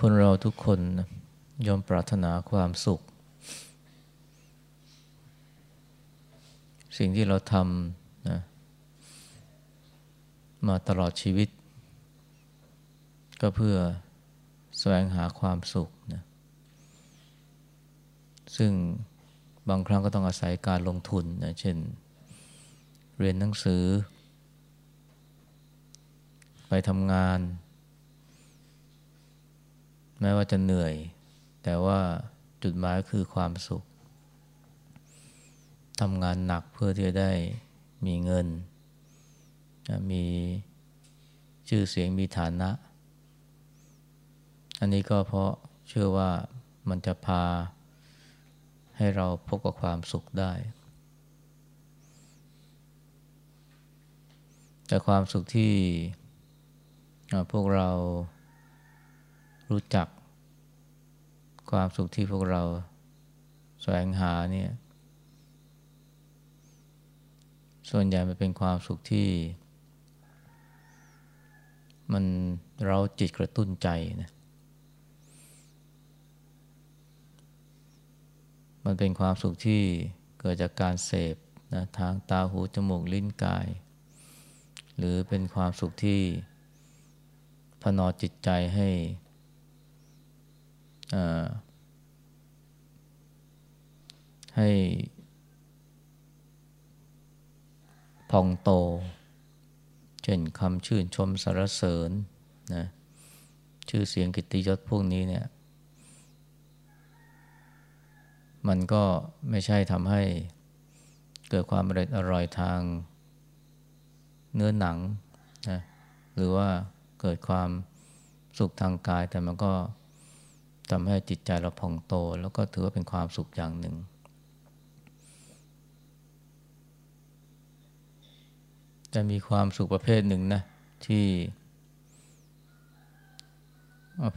คนเราทุกคนยอมปรารถนาความสุข สิ่งที่เราทำนะมาตลอดชีวิต ก็เพื่อแสวงหาความสุขนะซึ่งบางครั้งก็ต้องอาศัยการลงทุนนะเช่น เรียนหนังสือ ไปทำงาน แม้ว่าจะเหนื่อย แต่ว่าจุดหมายคือความสุขทำงานหนักเพื่อที่จะได้มีเงิน มีชื่อเสียงมีฐานะ อันนี้ก็เพราะเชื่อว่ามันจะพาให้เราพบกับความสุขได้ แต่ความสุขที่พวกเรา รู้จักความสุขที่พวกเราแสวงหาเนี่ย ส่วนใหญ่มันเป็นความสุขที่ มันเราจิตกระตุ้นใจนะ มันเป็นความสุขที่เกิดจากการเสพนะทางตาหูจมูกลิ้นกาย หรือเป็นความสุขที่พนอจิตใจให้ ให้พองโต เช่นคำชื่นชมสรรเสริญนะชื่อเสียงกิตติยศพวกนี้เนี่ย มันก็ไม่ใช่ทำให้เกิดความอร่อยอร่อยทางเนื้อหนังนะหรือว่าเกิดความสุขทางกายแต่มันก็ ทำให้จิตใจเราผ่องโต แล้วก็ถือว่าเป็นความสุขอย่างหนึ่งจะมีความสุขประเภทหนึ่งนะ ที่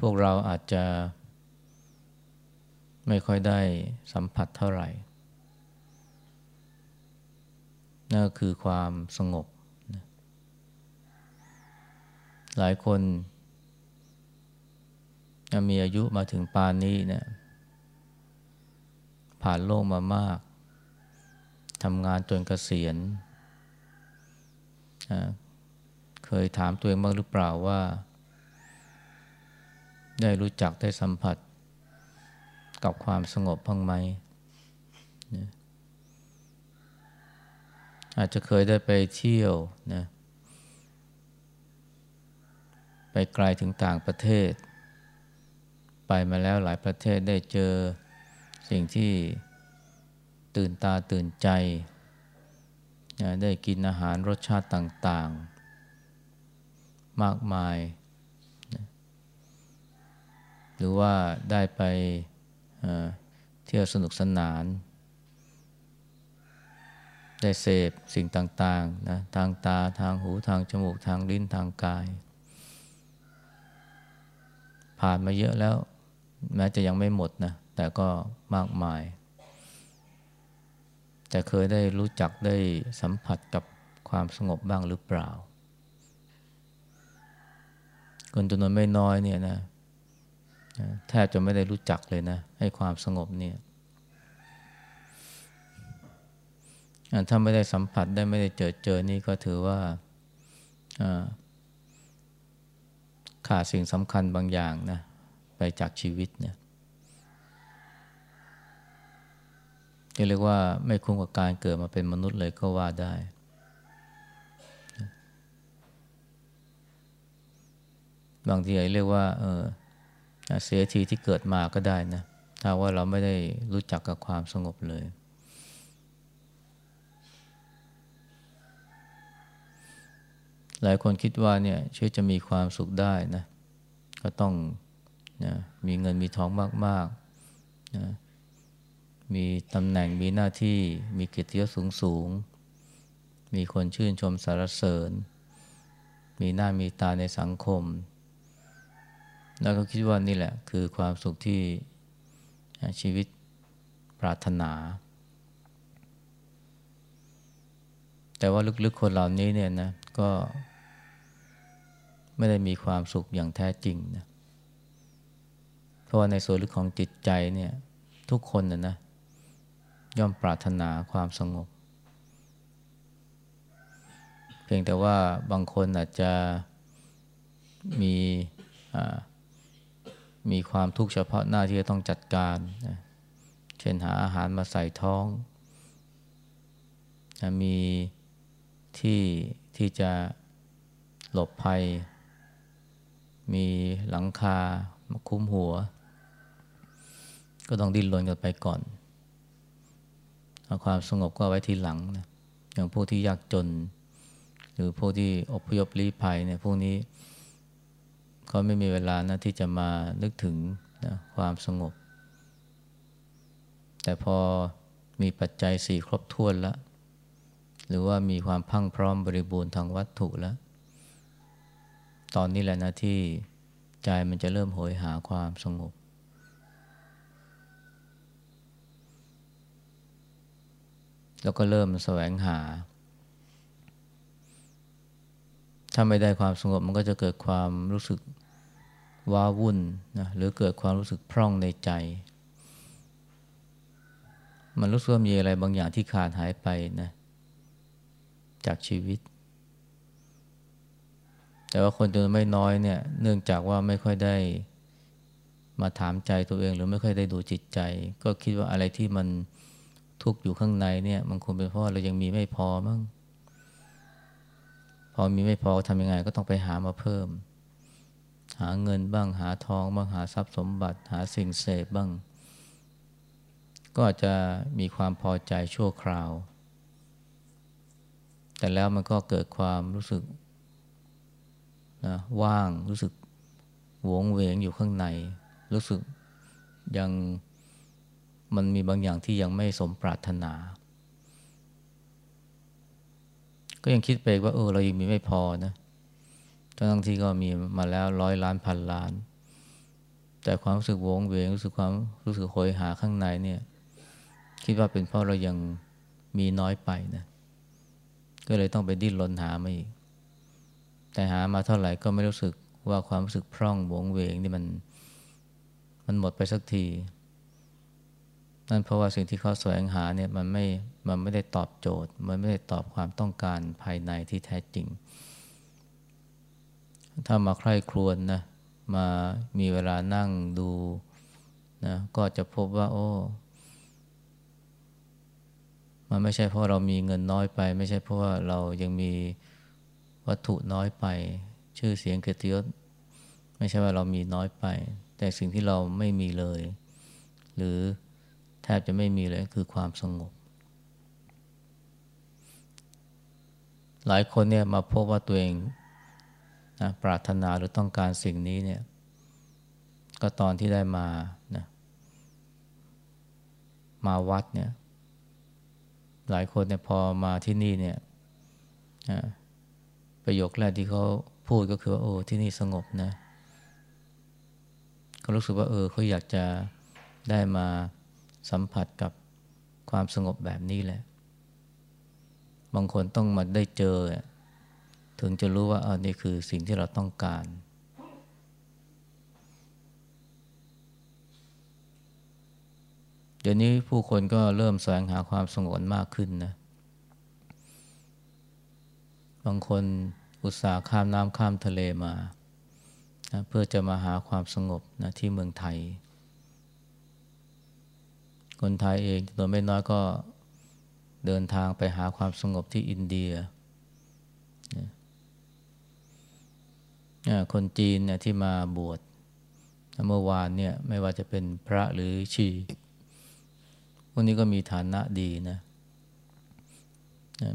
พวกเราอาจจะไม่ค่อยได้สัมผัสเท่าไหร่ นั่นคือความสงบ หลายคน มีอายุมาถึงปานนี้เนะี่ยผ่านโลกมามากทำงานจนเกษียณ เคยถามตัวเองบ้างหรือเปล่าว่า ได้รู้จักได้สัมผัส กับความสงบบ้างไหม อาจจะเคยได้ไปเที่ยวนะ ไปไกลถึงต่างประเทศ ไปมาแล้วหลายประเทศได้เจอสิ่งที่ตื่นตาตื่นใจได้กินอาหารรสชาติต่างๆ มากมายหรือว่าได้ไปเที่ยวสนุกสนาน ได้เสพสิ่งต่างๆนะทางตาทางหูทางจมูกทางลิ้นทางกาย ผ่านมาเยอะแล้ว แม้จะยังไม่หมดนะ แต่ก็มากมาย แต่เคยได้รู้จักได้สัมผัสกับความสงบบ้างหรือเปล่า คนจำนวนไม่น้อยเนี่ยนะแทบจะไม่ได้รู้จักเลยนะให้ความสงบเนี่ยถ้าไม่ได้สัมผัสได้ไม่ได้เจอเจอนี่ก็ถือว่าขาดสิ่งสำคัญบางอย่างนะ ไปจากชีวิตเนี่ยเรียกว่าไม่คุ้มกับการเกิดมาเป็นมนุษย์เลยก็ว่าได้ บางทีเรียกว่า เออเสียทีที่เกิดมาก็ได้นะ ถ้าว่าเราไม่ได้รู้จักกับความสงบเลย หลายคนคิดว่าเนี่ยชีวิตจะมีความสุขได้นะ ก็ต้อง นะมีเงินมีทองมากๆนะมีตำแหน่งมีหน้าที่มีเกียรติยศสูงสูง มีคนชื่นชมสรรเสริญ มีหน้ามีตาในสังคม แล้วก็คิดว่านี่แหละคือความสุขที่ชีวิตปรารถนา แต่ว่าลึกๆคนเหล่านี้เนี่ยนะก็ไม่ได้มีความสุขอย่างแท้จริงนะ เพราะว่าในส่วนลึกของจิตใจเนี่ยทุกคนนะนะย่อมปรารถนาความสงบ เพียงแต่ว่าบางคนอาจจะมีมีความทุกข์เฉพาะหน้าที่จะต้องจัดการนะเช่นหาอาหารมาใส่ท้อง มีที่ที่จะหลบภัย มีหลังคามาคุ้มหัว ก็ต้องดิ้นรนกันไปก่อนเอาความสงบก็ไว้ทีหลังนะอย่างพวกที่ยากจน หรือพวกที่อพยพลี้ภัยเนี่ยพวกนี้เขาไม่มีเวลานะที่จะมานึกถึงนะความสงบ แต่พอมีปัจจัยสี่ครบถ้วนแล้ว หรือว่ามีความพังพร้อมบริบูรณ์ทางวัตถุแล้ว ตอนนี้แหละนะที่ใจมันจะเริ่มโหยหาความสงบ แล้วก็เริ่มแสวงหา ถ้าไม่ได้ความสงบมันก็จะเกิดความรู้สึกว้าวุ่นนะหรือเกิดความรู้สึกพร่องในใจ มันรู้สึกว่ามีอะไรบางอย่างที่ขาดหายไปนะจากชีวิต แต่ว่าคนจำนวนไม่น้อยเนี่ยเนื่องจากว่าไม่ค่อยได้มาถามใจตัวเอง หรือไม่ค่อยได้ดูจิตใจ ก็คิดว่าอะไรที่มัน ทุกข์อยู่ข้างในเนี่ยมันคงเป็นเพราะเรายังมีไม่พอมั้งพอมีไม่พอทำยังไงก็ต้องไปหามาเพิ่ม หาเงินบ้างหาทองบ้างหาทรัพย์สมบัติ หาสิ่งเสพบ้าง ก็อาจจะมีความพอใจชั่วคราว แต่แล้วมันก็เกิดความรู้สึกนะว่างรู้สึกหวงเวงอยู่ข้างใน รู้สึกยัง มันมีบางอย่างที่ยังไม่สมปรารถนา ก็ยังคิดไปว่าเออเรายังมีไม่พอนะทั้งที่ก็มีมาแล้วร้อยล้านพันล้าน แต่ความรู้สึกโวงเวงรู้สึกความรู้สึกโหยหาข้างในเนี่ย คิดว่าเป็นเพราะเรายังมีน้อยไปนะ ก็เลยต้องไปดิ้นรนหามาอีก แต่หามาเท่าไหร่ก็ไม่รู้สึกว่าความรู้สึกพร่องโวงเวงนี่มันมันหมดไปสักที นั่นเพราะว่าสิ่งที่เขาแสวงหาเนี่ยมันไม่ มันไม่ได้ตอบโจทย์ มันไม่ได้ตอบความต้องการภายในที่แท้จริง ถ้ามาใคร่ครวญนนะมามีเวลานั่งดูนะก็จะพบว่า โอ้มันไม่ใช่เพราะเรามีเงินน้อยไป ไม่ใช่เพราะว่าเรายังมีวัตถุน้อยไป ชื่อเสียงเกียรติยศไม่ใช่ว่าเรามีน้อยไป แต่สิ่งที่เราไม่มีเลย หรือ ทบจะไม่มีเลยคือความสงบ หลายคนเนี่ยมาพบว่าตัวเองนะปรารถนาหรือต้องการสิ่งนี้เนี่ย ก็ตอนที่ได้มานะมาวัดเนี่ย หลายคนเนี่ยพอมาที่นี่เนี่ยประโยคแรกที่เขาพูดก็คือว่าโอ้ที่นี่สงบนะเขารู้สึกว่าเออเขาอยากจะได้มา สัมผัสกับความสงบแบบนี้แหละ บางคนต้องมาได้เจอ ถึงจะรู้ว่าอันนี้คือสิ่งที่เราต้องการ เดี๋ยวนี้ผู้คนก็เริ่มแสวงหาความสงบมากขึ้นนะ บางคนอุตส่าห์ข้ามน้ำข้ามทะเลมานะเพื่อจะมาหาความสงบนะที่เมืองไทย คนไทยเองตัวไม่น้อยก็เดินทางไปหาความสงบที่อินเดีย คนจีนเนี่ยที่มาบวชเมื่อวานเนี่ยไม่ว่าจะเป็นพระหรือชีพวกนี้ก็มีฐานะดีนะ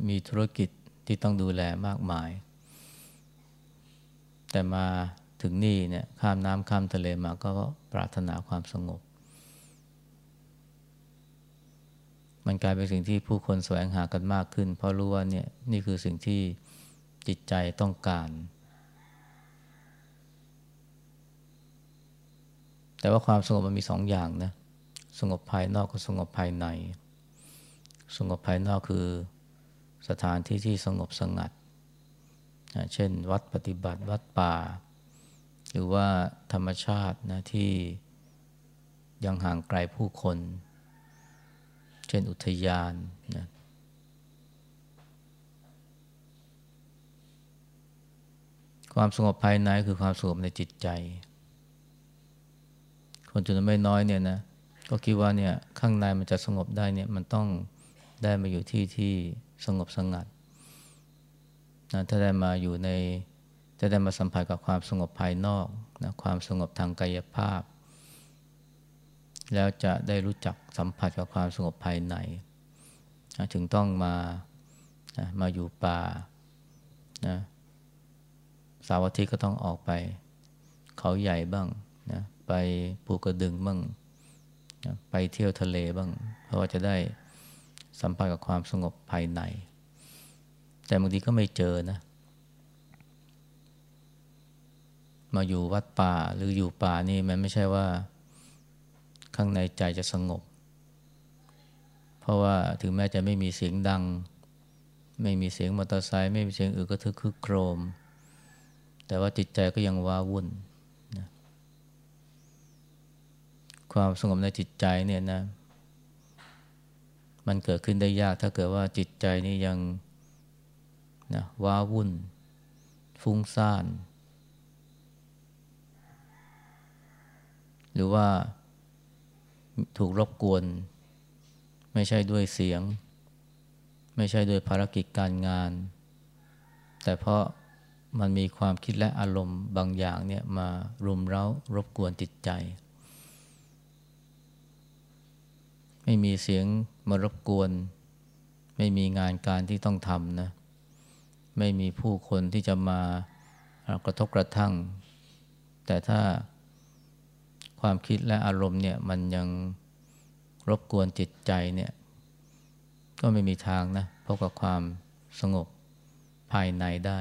มีธุรกิจที่ต้องดูแลมากมาย แต่มาถึงนี่เนี่ยข้ามน้ำข้ามทะเลมาก็ปรารถนาความสงบ มันกลายเป็นสิ่งที่ผู้คนแสวงหากันมากขึ้น เพราะรู้ว่าเนี่ยนี่คือสิ่งที่จิตใจต้องการ แต่ว่าความสงบมันมีสองอย่างนะ สงบภายนอกกับสงบภายใน สงบภายนอกคือสถานที่ที่สงบสงัด เช่น วัดปฏิบัติวัดป่า หรือว่าธรรมชาตินะที่ยังห่างไกลผู้คน ช่นอุทยานนะความสงบภายในคือความสงบในจิตใจ คนจำนวนไม่น้อยเนี่ยนะก็คิดว่าเนี่ยข้างในมันจะสงบได้เนี่ยมันต้องได้มาอยู่ที่ที่สงบสงัดนะถ้าได้มาอยู่ในจะได้มาสัมผัสกับความสงบภายนอกนะความสงบทางกายภาพ แล้วจะได้รู้จักสัมผัสกับความสงบภายในนะถึงต้องมานะมาอยู่ป่านะสาวทิตย์ก็ต้องออกไป เขาใหญ่บ้างนะไปภูกระดึงบ้างนะไปเที่ยวทะเลบ้าง เพราะว่าจะได้สัมผัสกับความสงบภายใน แต่บางทีก็ไม่เจอนะ มาอยู่วัดป่าหรืออยู่ป่านี่มันไม่ใช่ว่า ข้างในใจจะสงบ เพราะว่าถึงแม้จะไม่มีเสียงดัง ไม่มีเสียงมอเตอร์ไซค์ไม่มีเสียงอื่นก็ทึกคึกโครม แต่ว่าจิตใจก็ยังว้าวุ่นนะความสงบในจิตใจเนี่ยนะ มันเกิดขึ้นได้ยากถ้าเกิดว่าจิตใจนี่ยังนะว้าวุ่น ฟุ้งซ่าน หรือว่า ถูกรบกวน ไม่ใช่ด้วยเสียง ไม่ใช่ด้วยภารกิจการงาน แต่เพราะมันมีความคิดและอารมณ์บางอย่างเนี่ยมารุมเร้ารบกวนจิตใจ ไม่มีเสียงมารบกวน ไม่มีงานการที่ต้องทำนะ ไม่มีผู้คนที่จะมากระทบกระทั่ง แต่ถ้า ความคิดและอารมณ์เนี่ยมันยังรบกวนจิตใจเนี่ย ก็ไม่มีทางนะพบกับความสงบภายในได้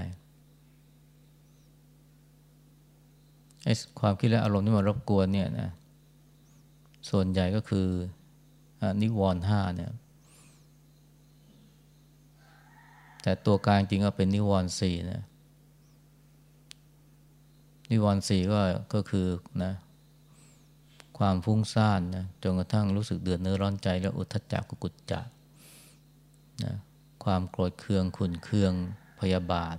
ไอ้ความคิดและอารมณ์ที่มารบกวนเนี่ยนะส่วนใหญ่ก็คืออนิวรณ์ห้าเนี่ยแต่ตัวกลางจริงก็เป็นนิวรณ์สี่นะนิวรณ์สี่ก็ก็คือนะ ความฟุ้งซ่านนะจนกระทั่งรู้สึกเดือดเนื้อร้อนใจ แล้วอุทจักกุกุจจะนะความโกรธเคืองขุนเคืองพยาบาท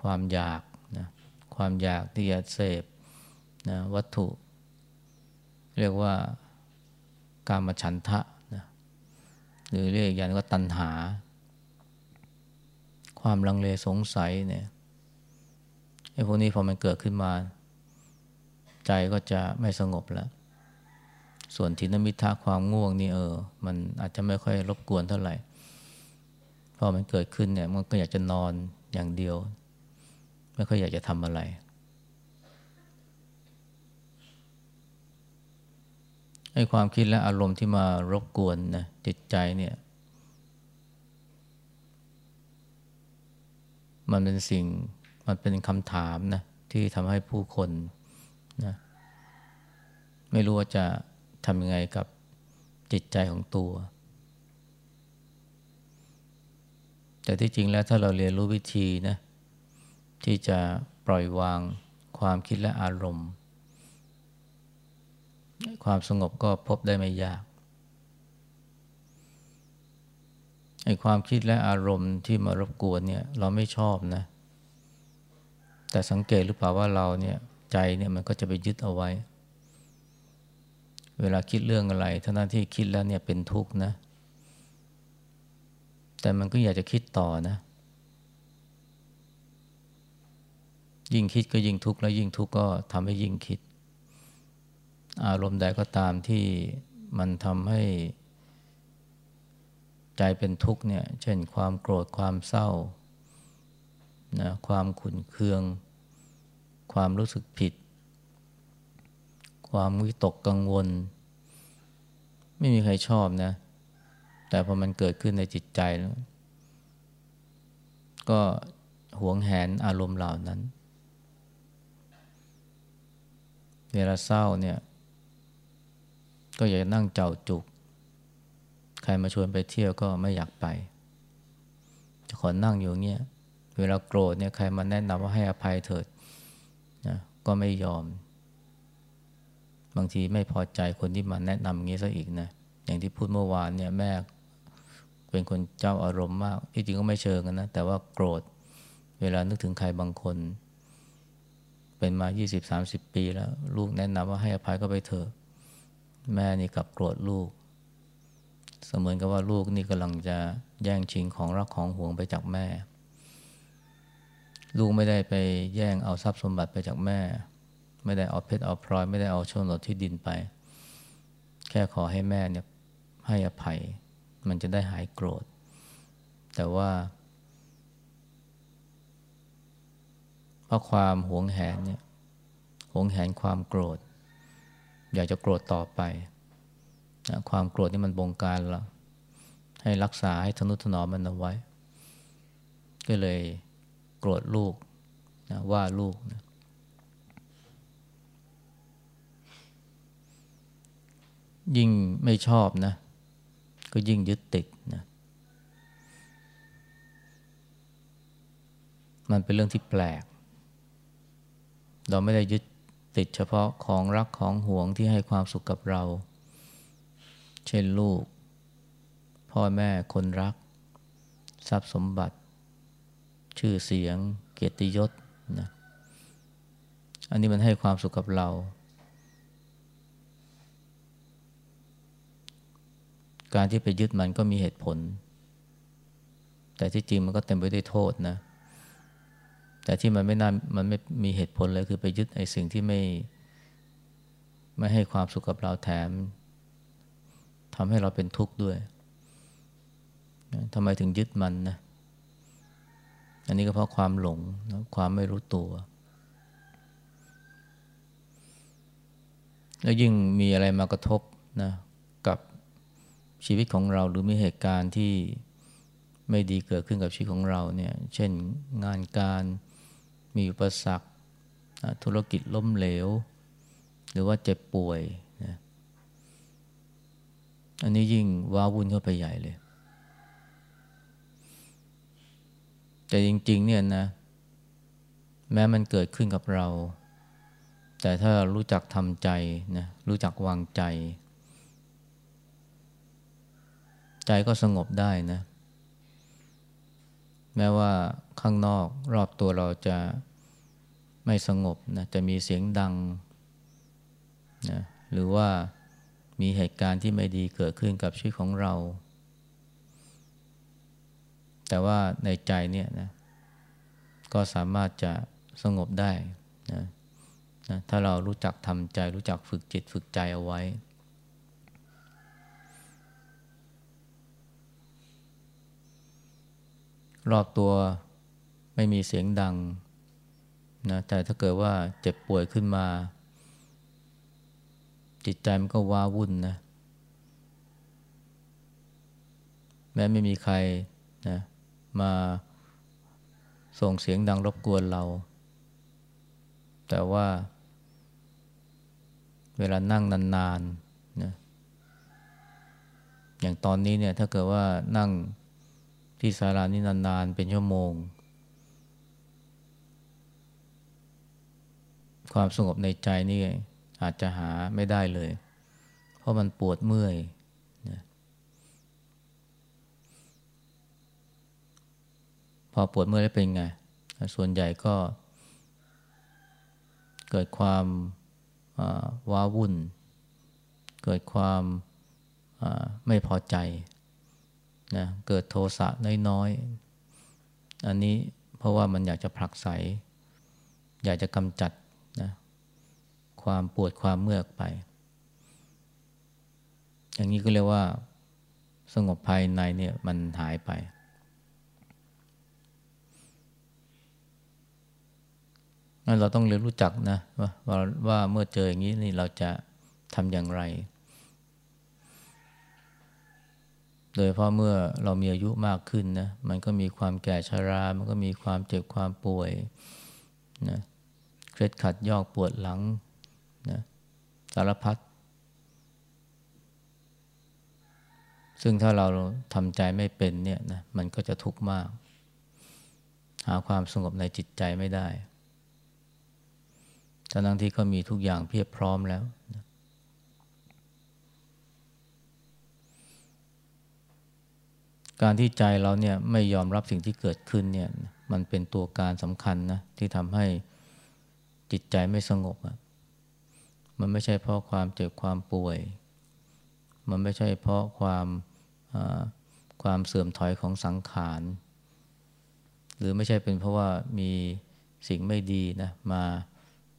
ความอยากนะความอยากที่จะเสพนะวัตถุ เรียกว่าการมฉันทะนะหรือเรียกอย่างว่าตัณหา ความลังเลสงสัยเนี่ยไอ้พวกนี้พอมันเกิดขึ้นมา ใจก็จะไม่สงบแล้ว ส่วนทินมิทะความง่วงนี่เออ มันอาจจะไม่ค่อยรบกวนเท่าไหร่พอมันเกิดขึ้นเนี่ย มันก็อยากจะนอนอย่างเดียว ไม่ค่อยอยากจะทำอะไร ไอ้ความคิดและอารมณ์ที่มารบกวนนะจิตใจเนี่ย มันเป็นสิ่งมันเป็นคำถามนะที่ทำให้ผู้คน นะไม่รู้ว่าจะทำยังไงกับจิตใจของตัว แต่ที่จริงแล้วถ้าเราเรียนรู้วิธีนะที่จะปล่อยวางความคิดและอารมณ์ ความสงบก็พบได้ไม่ยากไอ้ความคิดและอารมณ์ที่มารบกวนเนี่ย เราไม่ชอบนะ แต่สังเกตหรือเปล่าว่าเราเนี่ย ใจเนี่ยมันก็จะไปยึดเอาไว้ เวลาคิดเรื่องอะไรทั้งนั้นที่คิดแล้วเนี่ยเป็นทุกข์นะ แต่มันก็อยากจะคิดต่อนะ ยิ่งคิดก็ยิ่งทุกข์แล้วยิ่งทุกข์ก็ทำให้ยิ่งคิด อารมณ์ใดก็ตามที่มันทำให้ใจเป็นทุกข์เนี่ย เช่นความโกรธความเศร้านะความขุนเคือง ความรู้สึกผิด ความวิตกกังวล ไม่มีใครชอบนะ แต่พอมันเกิดขึ้นในจิตใจแล้ว ก็หวงแหนอารมณ์เหล่านั้น เวลาเศร้าเนี่ย ก็อยากนั่งเจ้าจุก ใครมาชวนไปเที่ยวก็ไม่อยากไป จะขอนั่งอยู่เงี้ย เวลาโกรธเนี่ยใครมาแนะนำว่าให้อภัยเถิด ก็ไม่ยอม บางทีไม่พอใจคนที่มาแนะนำางนี้ซะอีกนะ อย่างที่พูดเมื่อวานเนี่ยแม่เป็นคนเจ้าอารมณ์มาก ที่จริงก็ไม่เชิงนะ แต่ว่าโกรธ เวลานึกถึงใครบางคน เป็นมา 20-30 ปีแล้ว ลูกแนะนำว่าให้อภัยก็ไปเถอะ แม่นี่กลับโกรธลูก เสมือนกับว่าลูกนี่กำลังจะแย่งชิงของรักของห่วงไปจากแม่ ลูกไม่ได้ไปแย่งเอาทรัพย์สมบัติไปจากแม่ ไม่ได้เอาเพชรเอาพลอยไม่ได้เอาโฉนดที่ดินไป แค่ขอให้แม่เนี่ยให้อภัย มันจะได้หายโกรธ แต่ว่าเพราะความหวงแหนเนี่ยหวงแหนความโกรธ อยากจะโกรธต่อไปนะความโกรธนี่มันบงการเราให้รักษาให้ทนุถนอมมันเอาไว้ ก็เลย โกรธลูกนะว่าลูกนะยิ่งไม่ชอบนะ ก็ยิ่งยึดติดนะมันเป็นเรื่องที่แปลก เราไม่ได้ยึดติดเฉพาะของรักของห่วงที่ให้ความสุขกับเรา เช่นลูก พ่อแม่คนรัก ทรัพย์สมบัติ ชื่อเสียง เกียรติยศนะอันนี้มันให้ความสุขกับเรา การที่ไปยึดมันก็มีเหตุผล แต่ที่จริงมันก็เต็มไปด้วยโทษนะ แต่ที่มันไม่น่ามันไม่มีเหตุผลเลยคือไปยึดไอ้สิ่งที่ไม่ไม่ให้ความสุขกับเราแถมทำให้เราเป็นทุกข์ด้วยทำไมถึงยึดมันนะ อันนี้ก็เพราะความหลงนะความไม่รู้ตัว แล้วยิ่งมีอะไรมากระทบนะกับชีวิตของเราหรือมีเหตุการณ์ที่ไม่ดีเกิดขึ้นกับชีวิตของเราเนี่ย เช่นงานการมีอุปสรรคธุรกิจล้มเหลว หรือว่าเจ็บป่วยนะอันนี้ยิ่งว้าวุ่นเข้าไปใหญ่เลย แต่จริง ๆ เนี่ยนะ แม้มันเกิดขึ้นกับเรา แต่ถ้ารู้จักทำใจนะรู้จักวางใจ ใจก็สงบได้นะ แม้ว่าข้างนอกรอบตัวเราจะไม่สงบนะจะมีเสียงดังนะหรือว่ามีเหตุการณ์ที่ไม่ดีเกิดขึ้นกับชีวิตของเรา แต่ว่าในใจเนี่ยนะก็สามารถจะสงบได้นะนะถ้าเรารู้จักทำใจ รู้จักฝึกจิตฝึกใจเอาไว้ รอบตัวไม่มีเสียงดังนะแต่ถ้าเกิดว่าเจ็บป่วยขึ้นมา จิตใจมันก็ว้าวุ่นนะแม้ไม่มีใครนะ มาส่งเสียงดังรบกวนเรา แต่ว่า เวลานั่งนานๆนะอย่างตอนนี้เนี่ยถ้าเกิดว่านั่งที่ศาลานี้นานๆเป็นชั่วโมง ความสงบในใจนี่อาจจะหาไม่ได้เลย เพราะมันปวดเมื่อยนะ พอปวดเมื่อยแล้วเป็นไง ส่วนใหญ่ก็ เกิดความว้าวุ่น เกิดความไม่พอใจนะเกิดโทสะน้อยๆ อันนี้เพราะว่ามันอยากจะผลักไส อยากจะกำจัดนะความปวดความเมื่อยไป อย่างนี้ก็เรียกว่าสงบภายในเนี่ยมันหายไป งั้นเราต้องเรียนรู้จักนะว่าว่าเมื่อเจออย่างนี้นี่เราจะทำอย่างไร โดยเพราะเมื่อเรามีอายุมากขึ้นนะ มันก็มีความแก่ชารา มันก็มีความเจ็บความป่วยนะเคล็ดขัดยอกปวดหลังนะสารพัดซึ่งถ้าเราทำใจไม่เป็นเนี่ยนะมันก็จะทุกข์มาก หาความสงบในจิตใจไม่ได้ ทั้งที่ก็มีทุกอย่างเพียบพร้อมแล้วการที่ใจเราเนี่ยไม่ยอมรับสิ่งที่เกิดขึ้นเนี่ยมันเป็นตัวการสำคัญนะที่ทำให้จิตใจไม่สงบอะมันไม่ใช่เพราะความเจ็บความป่วย มันไม่ใช่เพราะความความเสื่อมถอยของสังขาร หรือไม่ใช่เป็นเพราะว่ามีสิ่งไม่ดีนะมา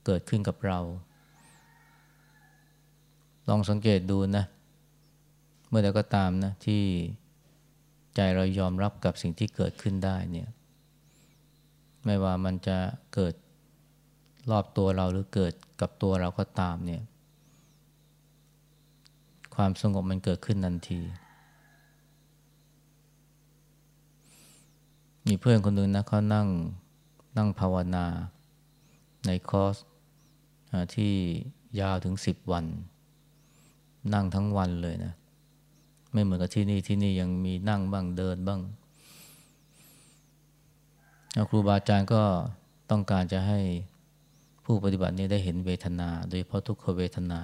เกิดขึ้นกับเรา ลองสังเกตดูนะ เมื่อใดก็ตามนะที่ใจเรายอมรับกับสิ่งที่เกิดขึ้นได้เนี่ย ไม่ว่ามันจะเกิดรอบตัวเราหรือเกิดกับตัวเราก็ตามเนี่ย ความสงบมันเกิดขึ้นทันที มีเพื่อนคนหนึ่งนะเขานั่งนั่งภาวนาในคอร์ส ที่ยาวถึงสิบวัน นั่งทั้งวันเลยนะ ไม่เหมือนกับที่นี่ที่นี่ยังมีนั่งบ้างเดินบ้างครูบาอาจารย์ก็ต้องการจะให้ผู้ปฏิบัตินี้ได้เห็นเวทนา โดยเพราะทุกขเวทนา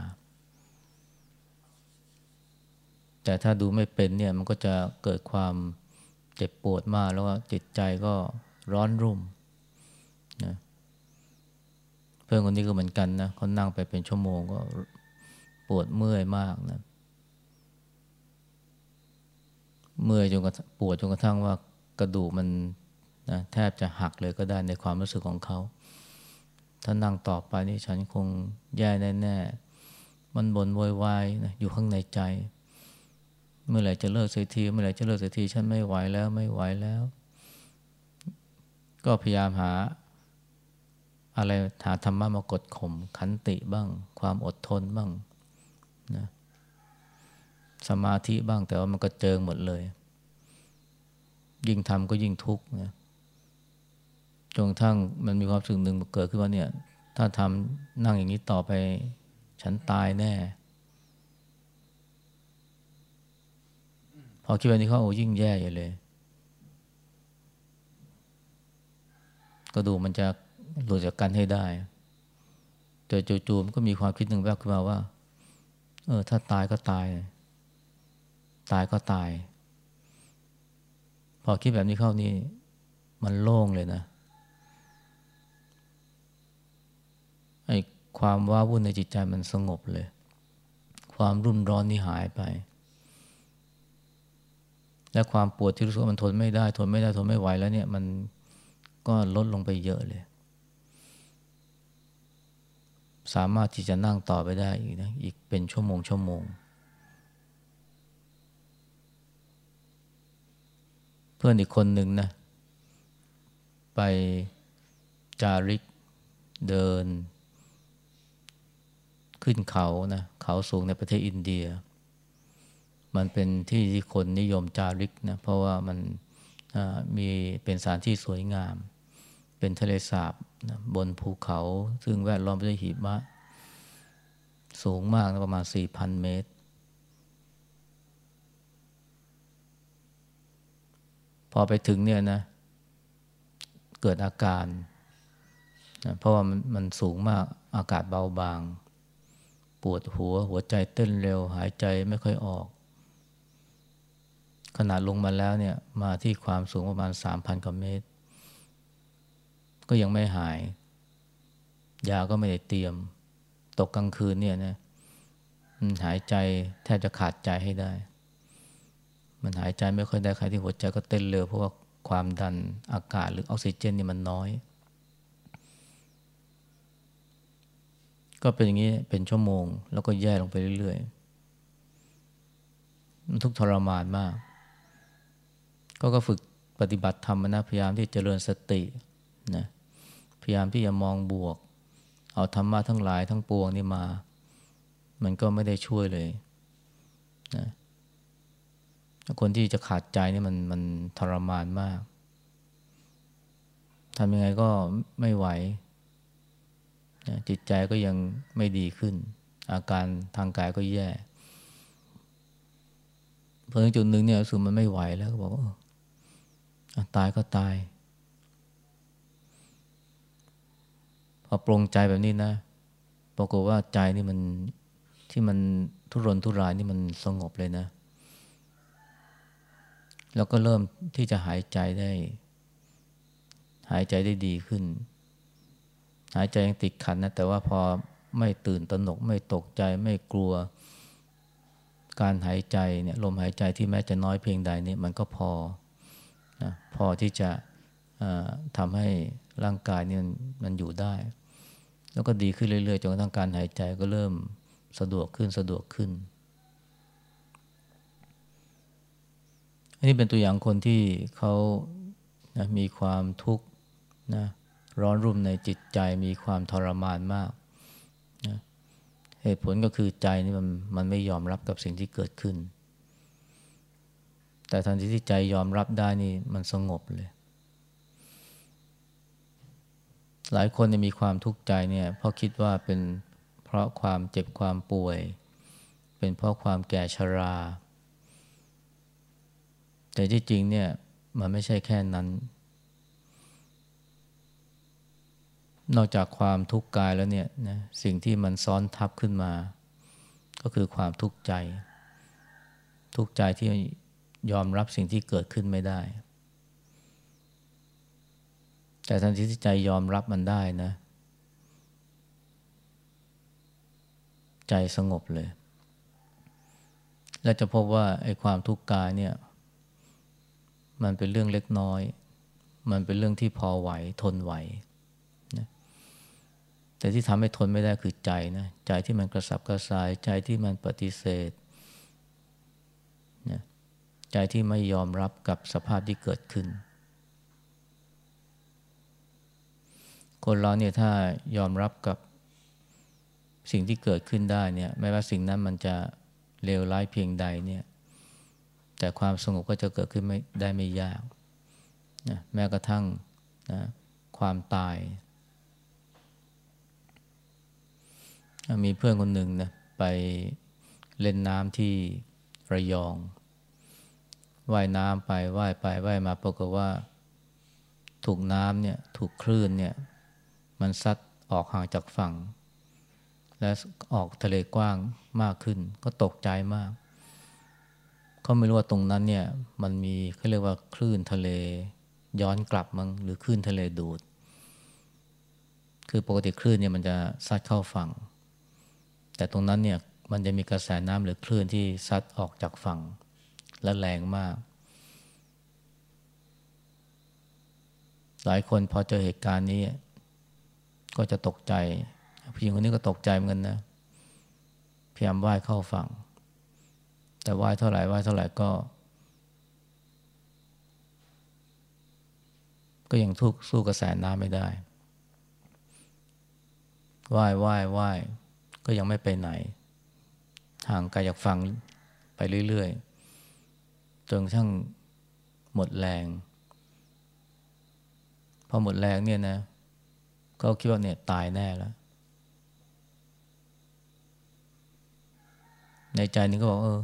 แต่ถ้าดูไม่เป็นเนี่ยมันก็จะเกิดความเจ็บปวดมากแล้วก็จิตใจก็ร้อนรุ่มนะ พื่อนคนนี้ก็เหมือนกันนะเขานั่งไปเป็นชั่วโมงก็ปวดเมื่อยมากนะ เมื่อยจนกระปวดจนกระทั่งว่ากระดูกมันนะแทบจะหักเลยก็ได้ในความรู้สึกของเขา ถ้านั่งต่อไปนี่ฉันคงแย่แน่ๆมันบนโวยวายนะอยู่ข้างในใจ เมื่อไหร่จะเลิกเสียทีเมื่อไหร่จะเลิกเสียทีฉันไม่ไหวแล้วไม่ไหวแล้ว ก็พยายามหา อะไรหาธรรมะมากดข่มขันติบ้าง ความอดทนบ้างนะสมาธิบ้างแต่ว่ามันก็เจิงหมดเลย ยิ่งทำก็ยิ่งทุกข์นะจนทั้งมันมีความสึกหนึ่งเกิดขึ้นว่าเนี่ย ถ้าทำนั่งอย่างนี้ต่อไปฉันตายแน่ พอคิดแบบนี้เขาโอ้ยิ่งแย่ใหญ่เลย ก็ดูมันจะ หลุดจากกันให้ได้ แต่จู่ๆมันก็มีความคิดหนึ่งแวบขึ้นมาว่า เออ ถ้าตายก็ตาย ตายก็ตาย พอคิดแบบนี้เข้านี่ มันโล่งเลยนะไอ้ความว้าวุ่นในจิตใจมันสงบเลย ความรุ่มร้อนนี่หายไป และความปวดที่รู้สึกมันทนไม่ได้ ทนไม่ได้ทนไม่ไหวแล้วเนี่ย มันก็ลดลงไปเยอะเลย สามารถที่จะนั่งต่อไปได้อีกนะอีกเป็นชั่วโมงชั่วโมง เพื่อนอีกคนหนึ่งนะ ไปจาริกเดิน ขึ้นเขานะเขาสูงในประเทศอินเดีย มันเป็นที่ที่คนนิยมจาริกนะเพราะว่ามันมีเป็นสถานที่สวยงาม เป็นทะเลสาบนะบนภูเขาซึ่งแวดล้อมไปด้วยหิมะ สูงมากนะประมาณ 4,000 เมตร พอไปถึงเนี่ยนะ เกิดอาการนะเพราะว่ามันมันสูงมากอากาศเบาบาง ปวดหัวหัวใจเต้นเร็ว หายใจไม่ค่อยออก ขนาดลงมาแล้วเนี่ย มาที่ความสูงประมาณสามพันกว่าเมตร ก็ยังไม่หาย ยาก็ไม่ได้เตรียม ตกกลางคืนเนี่ยนะมันหายใจแทบจะขาดใจให้ได้ มันหายใจไม่ค่อยได้ใครที่หัวใจก็เต้นเร็วเพราะว่าความดันอากาศหรือออกซิเจนนี่มันน้อย ก็เป็นอย่างนี้เป็นชั่วโมง แล้วก็แย่ลงไปเรื่อยๆมันทุกทรมานมาก ก็ก็ฝึกปฏิบัติธรรมนะพยายามที่จเจริญสตินะ ยายามที่จะมองบวก เอาธรรมะทั้งหลายทั้งปวงนี่มา มันก็ไม่ได้ช่วยเลยนะคนที่จะขาดใจนี่มันมันทรมานมากทำยังไงก็ไม่ไหวจิตใจก็ยังไม่ดีขึ้น อาการทางกายก็แย่พอถึงจุดหนึ่งเนี่ยสุมันไม่ไหวแล้วก็บอกว่าตายก็ตาย พอปรงใจแบบนี้นะปรากฏว่าใจนี่มันที่มันทุรนทุรายนี่มันสงบเลยนะ แล้วก็เริ่มที่จะหายใจได้ หายใจได้ดีขึ้น หายใจยังติดขัดนะ แต่ว่าพอไม่ตื่นตระหนก ไม่ตกใจไม่กลัว การหายใจเนี่ยลมหายใจที่แม้จะน้อยเพียงใดนี่มันก็พอนะพอที่จะทำให้ร่างกายเนี่ยมันอยู่ได้ แล้วก็ดีขึ้นเรื่อยๆจนกระทั่งการหายใจก็เริ่มสะดวกขึ้นสะดวกขึ้น อันนี้เป็นตัวอย่างคนที่เขานะมีความทุกข์นะร้อนรุ่มในจิตใจมีความทรมานมากนะเหตุผลก็คือใจนี่มันมันไม่ยอมรับกับสิ่งที่เกิดขึ้น แต่ทันทีที่ใจยอมรับได้นี่มันสงบเลย หลายคนมีความทุกข์ใจเนี่ยเพราะคิดว่าเป็นเพราะความเจ็บความป่วย เป็นเพราะความแก่ชรา แต่ที่จริงเนี่ยมันไม่ใช่แค่นั้น นอกจากความทุกข์กายแล้วเนี่ยนะสิ่งที่มันซ้อนทับขึ้นมา ก็คือความทุกข์ใจ ทุกข์ใจที่ยอมรับสิ่งที่เกิดขึ้นไม่ได้ แต่ทันทีที่ใจยอมรับมันได้นะ ใจสงบเลย และจะพบว่าไอ้ความทุกข์กายเนี่ย มันเป็นเรื่องเล็กน้อย มันเป็นเรื่องที่พอไหวทนไหวนะแต่ที่ทำให้ทนไม่ได้คือใจนะ ใจที่มันกระสับกระส่าย ใจที่มันปฏิเสธนะใจที่ไม่ยอมรับกับสภาพที่เกิดขึ้น คนเราเนี่ยถ้ายอมรับกับสิ่งที่เกิดขึ้นได้เนี่ยไม่ว่าสิ่งนั้นมันจะเลวร้ายเพียงใดเนี่ยแต่ความสงบก็จะเกิดขึ้นไม่ได้ไม่ยากนะแม้กระทั่งนะความตาย มีเพื่อนคนหนึ่งนะไปเล่นน้ำที่ระยองว่ายน้ำไปว่ายไปว่ายมาปรากฏว่า ถูกน้ำเนี่ยถูกคลื่นเนี่ย มันซัดออกห่างจากฝั่ง และออกทะเลกว้างมากขึ้น ก็ตกใจมาก เขาไม่รู้ว่าตรงนั้นเนี่ย มันมีเขาเรียกว่าคลื่นทะเลย้อนกลับมั้งหรือคลื่นทะเลดูด คือปกติคลื่นเนี่ยมันจะซัดเข้าฝั่ง แต่ตรงนั้นเนี่ยมันจะมีกระแสน้ำหรือคลื่นที่ซัดออกจากฝั่ง และแรงมาก หลายคนพอเจอเหตุการณ์นี้ ก็จะตกใจผู้หญิงคนนี้ก็ตกใจเหมือนกันนะพยายามว่ายเข้าฝั่ง แต่ว่ายเท่าไหร่ว่ายเท่าไหร่ก็ ก็ยังทุกสู้กระแสน้ำไม่ได้ว่ายว่ายว่ายก็ยังไม่ไปไหน ห่างไกลจากฝั่งไปเรื่อยๆจนทั้งหมดแรง พอหมดแรงเนี่ยนะ ก็คิดว่าเนี่ยตายแน่แล้ว ในใจนี้ก็บอกเออ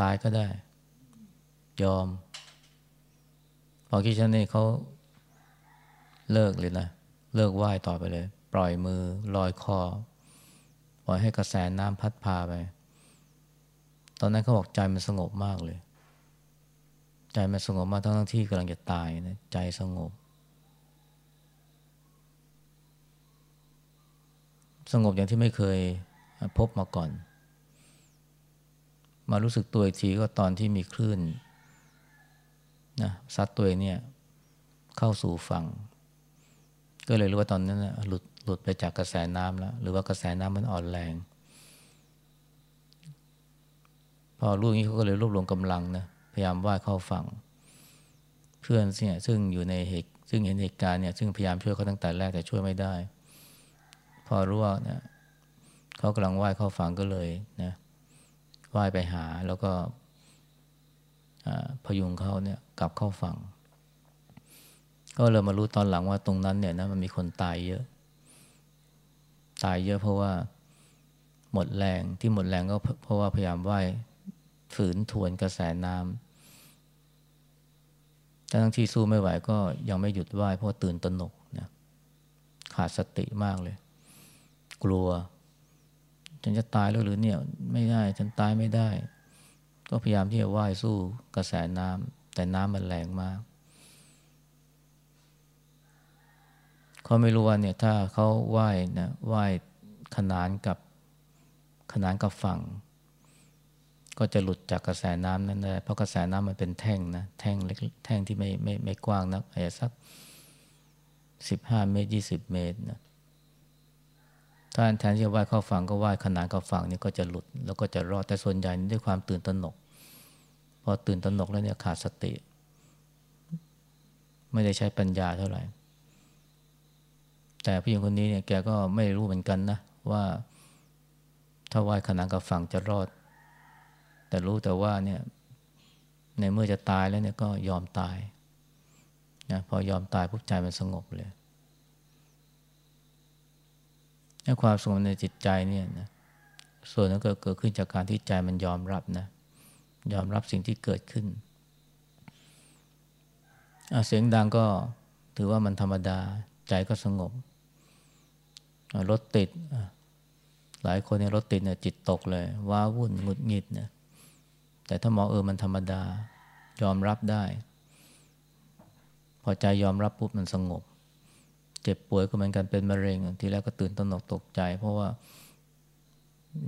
ตายก็ได้ ยอม พอคิดฉันนี่เขาเลิกเลยนะ เลิกไหว้ต่อไปเลย ปล่อยมือลอยคอ ปล่อยให้กระแสน้ำพัดพาไป ตอนนั้นเขาบอกใจมันสงบมากเลย ใจมันสงบมากทั้งที่กำลังจะตายนะ ใจสงบ สงบอย่างที่ไม่เคยพบมาก่อน มารู้สึกตัวอีกทีก็ตอนที่มีคลื่นนะซัดตัวเองเนี่ยเข้าสู่ฝั่ง ก็เลยรู้ว่าตอนนั้นนะหลุดหลุดไปจากกระแสน้ำแล้ว หรือว่ากระแสน้ำมันอ่อนแรง พอรู้อย่างนี้เขาก็เลยรวบรวมกำลังนะพยายามว่ายเข้าฝั่ง เพื่อนเนี่ยซึ่งอยู่ในเหตุซึ่งเห็นเหตุการณ์เนี่ยซึ่งพยายามช่วยเขาตั้งแต่แรกแต่ช่วยไม่ได้ พอรู้ว่าเนี่ยเขากำลังไหว้เข้าฝังก็เลยนะไหว้ไปหาแล้วก็พยุงเขาเนี่ยกลับเข้าฝั่ง ก็เลยมารู้ตอนหลังว่าตรงนั้นเนี่ยนะมันมีคนตายเยอะ ตายเยอะเพราะว่าหมดแรงที่หมดแรงก็เพราะว่าพยายามไหว้ฝืนทวนกระแสน้ำทั้งที่สู้ไม่ไหวก็ยังไม่หยุดไหว้เพราะตื่นตระหนกนะขาดสติมากเลย กลัว ฉันจะตายแล้วหรือเนี่ยไม่ได้ ฉันตายไม่ได้ ก็พยายามที่จะว่ายสู้กระแสน้ำแต่น้ำมันแรงมากเขาไม่รู้ว่าเนี่ยถ้าเขาว่ายนะว่ายขนานกับขนานกับฝั่ง ก็จะหลุดจากกระแสน้ำนั้นได้เพราะกระแสน้ำมันเป็นแท่งนะแท่งเล็กแท่งที่ไม่ไม่ไม่กว้างนักอาจจะสักสิบห้าเมตรยี่สิบเมตรนะ ถ้าแทนที่จะว่ายเข้าฝั่งก็ว่ายขนานกับฝั่งนี่ก็จะหลุดแล้วก็จะรอดแต่ส่วนใหญ่ด้วยความตื่นตระหนก พอตื่นตระหนกแล้วเนี่ยขาดสติ ไม่ได้ใช้ปัญญาเท่าไหร่ แต่ผู้หญิงคนนี้เนี่ยแกก็ไม่รู้เหมือนกันนะว่า ถ้าว่ายขนานกับฝั่งจะรอด แต่รู้แต่ว่าเนี่ยในเมื่อจะตายแล้วเนี่ยก็ยอมตายนะพอยอมตายปุ๊บใจมันสงบเลย ความสงบในจิตใจเนี่ยนะส่วนนั้นก็เกิดขึ้นจากการที่ใจมันยอมรับนะยอมรับสิ่งที่เกิดขึ้น เสียงดังก็ถือว่ามันธรรมดาใจก็สงบรถติด หลายคนในรถติดเนี่ยจิตตกเลย ว้าวุ่นหงุดหงิดเนี่ยแต่ถ้ามองเออมันธรรมดา ยอมรับได้ พอใจยอมรับปุ๊บมันสงบ เจ็บป่วยก็เหมือนกันเป็นมะเร็ง ทีแรกก็ตื่นตระหนกตกใจ เพราะว่า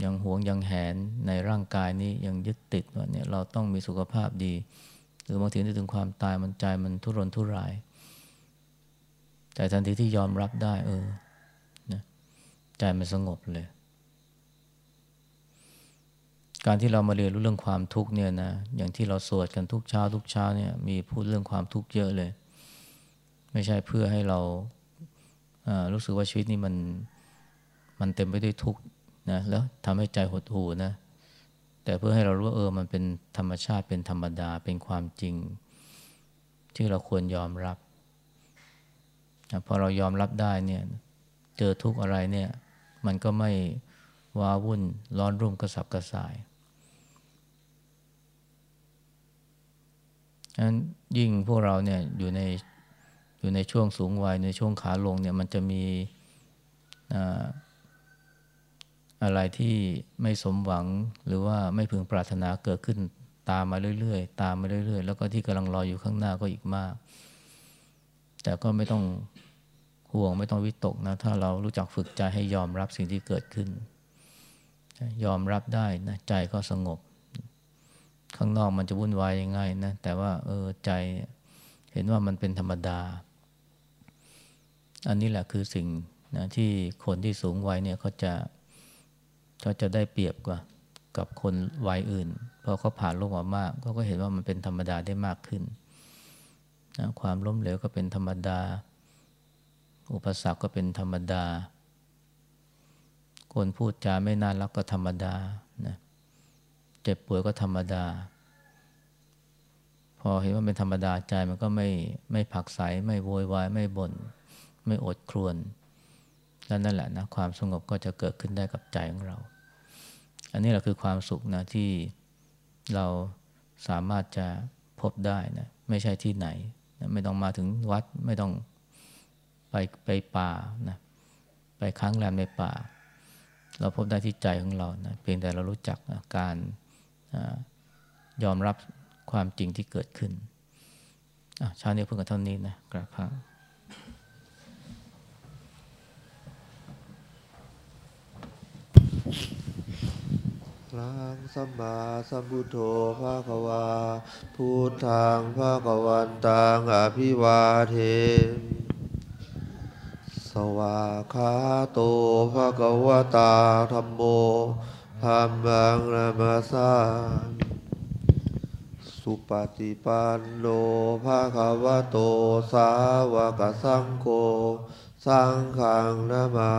ยังหวงยังแหนในร่างกายนี้ยังยึดติดว่าเนี่ยเราต้องมีสุขภาพดี หรือบางทีนึกถึงความตายมันใจมันทุรนทุราย แต่ทันทีที่ยอมรับได้ เออนะใจมันสงบเลย การที่เรามาเรียนรู้เรื่องความทุกข์เนี่ยนะอย่างที่เราสวดกันทุกเช้าทุกเช้าเนี่ยมีพูดเรื่องความทุกข์เยอะเลย ไม่ใช่เพื่อให้เรา รู้สึกว่าชีวิตนี้มันมันเต็มไปด้วยทุกข์นะแล้วทำให้ใจหดหู่นะแต่เพื่อให้เรารู้ว่าเออมันเป็นธรรมชาติเป็นธรรมดาเป็นความจริง ที่เราควรยอมรับนะพอเรายอมรับได้เนี่ยเจอทุกข์อะไรเนี่ยมันก็ไม่ว้าวุ่นร้อนรุ่มกระสับกระส่ายนั้นยิ่งพวกเราเนี่ยอยู่ใน อยู่ในช่วงสูงวัยในช่วงขาลงเนี่ยมันจะมีอะไรที่ไม่สมหวังหรือว่าไม่พึงปรารถนาเกิดขึ้นตามมาเรื่อยๆ ตามมาเรื่อยๆ แล้วก็ที่กำลังรออยู่ข้างหน้าก็อีกมาก แต่ก็ไม่ต้องห่วงไม่ต้องวิตกนะ ถ้าเรารู้จักฝึกใจให้ยอมรับสิ่งที่เกิดขึ้น ยอมรับได้นะใจก็สงบ ข้างนอกมันจะวุ่นวายยังไงนะ แต่ว่าเออใจเห็นว่ามันเป็นธรรมดา อันนี้แหละคือสิ่งนะที่คนที่สูงวัยเนี่ยเขาจะก็จะได้เปรียบกว่ากับคนวัยอื่น เพราะเขาผ่านโลกมามากเขาก็เห็นว่ามันเป็นธรรมดาได้มากขึ้นนะความล้มเหลวก็เป็นธรรมดา อุปสรรคก็เป็นธรรมดา คนพูดจาไม่น่ารักก็ธรรมดานะเจ็บป่วยก็ธรรมดา พอเห็นว่าเป็นธรรมดาใจมันก็ไม่ไม่ผักใสไม่โวยวายไม่บน่น ไม่อดครวนแล้วนั่นแหละนะความสงบก็จะเกิดขึ้นได้กับใจของเรา อันนี้แหละคือความสุขนะที่เราสามารถจะพบได้นะไม่ใช่ที่ไหนนะไม่ต้องมาถึงวัดไม่ต้องไปไปป่านะไปค้างแรมในป่า เราพบได้ที่ใจของเรานะเพียงแต่เรารู้จักนะการยอมรับความจริงที่เกิดขึ้นเช้านี้เพิ่งกับเท่านี้นะกราบพระ ลังสัมมาสัมพุทโธภาควาพุทธังภาควันตังอภิวาเทสวาคาโตภาควตาธรรมโมธรรมังนามาสาสุปฏิปันโนภาควโต สาวกสังโฆ สังฆังนามา